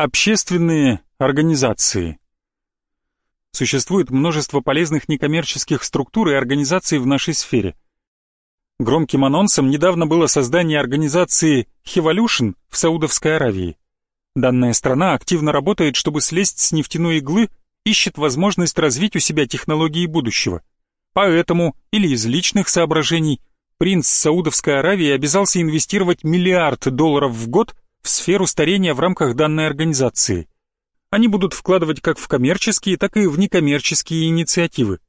Общественные организации. Существует множество полезных некоммерческих структур и организаций в нашей сфере. Громким анонсом недавно было создание организации Hevolution в Саудовской Аравии. Данная страна активно работает, чтобы слезть с нефтяной иглы, ищет возможность развить у себя технологии будущего. Поэтому, или из личных соображений, принц Саудовской Аравии обязался инвестировать миллиард долларов в год в сферу старения в рамках данной организации. Они будут вкладывать как в коммерческие, так и в некоммерческие инициативы.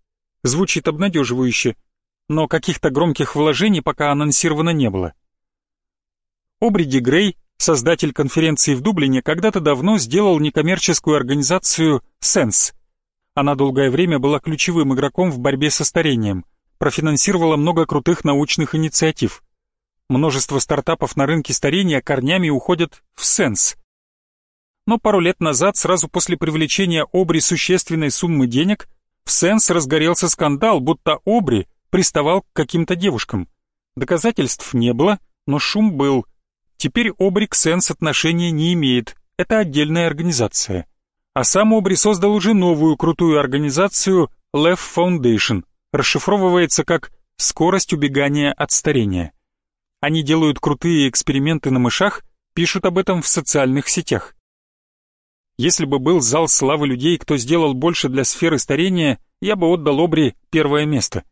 Звучит обнадеживающе, но каких-то громких вложений пока анонсировано не было. Обриди Грей, создатель конференции в Дублине, когда-то давно сделал некоммерческую организацию Sense. Она долгое время была ключевым игроком в борьбе со старением, профинансировала много крутых научных инициатив. Множество стартапов на рынке старения корнями уходят в сенс. Но пару лет назад, сразу после привлечения Обри существенной суммы денег, в сенс разгорелся скандал, будто Обри приставал к каким-то девушкам. Доказательств не было, но шум был. Теперь Обри к сенс отношения не имеет, это отдельная организация. А сам Обри создал уже новую крутую организацию Lev Foundation, расшифровывается как «скорость убегания от старения». Они делают крутые эксперименты на мышах, пишут об этом в социальных сетях. Если бы был зал славы людей, кто сделал больше для сферы старения, я бы отдал Обри первое место.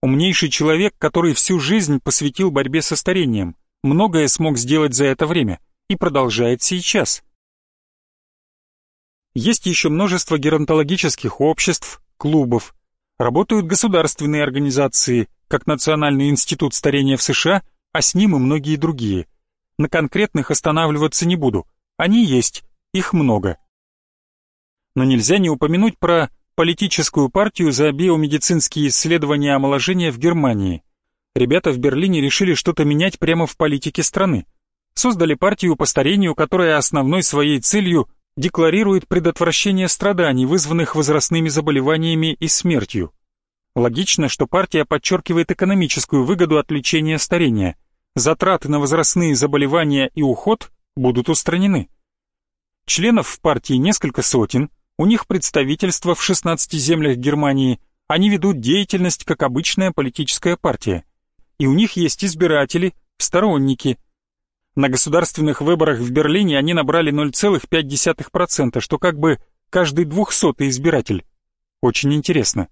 Умнейший человек, который всю жизнь посвятил борьбе со старением, многое смог сделать за это время и продолжает сейчас. Есть еще множество геронтологических обществ, клубов. Работают государственные организации, как Национальный институт старения в США, а с ним и многие другие. На конкретных останавливаться не буду. Они есть, их много. Но нельзя не упомянуть про политическую партию за биомедицинские исследования омоложения в Германии. Ребята в Берлине решили что-то менять прямо в политике страны. Создали партию по старению, которая основной своей целью декларирует предотвращение страданий, вызванных возрастными заболеваниями и смертью. Логично, что партия подчеркивает экономическую выгоду от лечения старения. Затраты на возрастные заболевания и уход будут устранены. Членов в партии несколько сотен, у них представительство в 16 землях Германии, они ведут деятельность как обычная политическая партия. И у них есть избиратели, сторонники. На государственных выборах в Берлине они набрали 0,5%, что как бы каждый двухсотый избиратель. Очень интересно.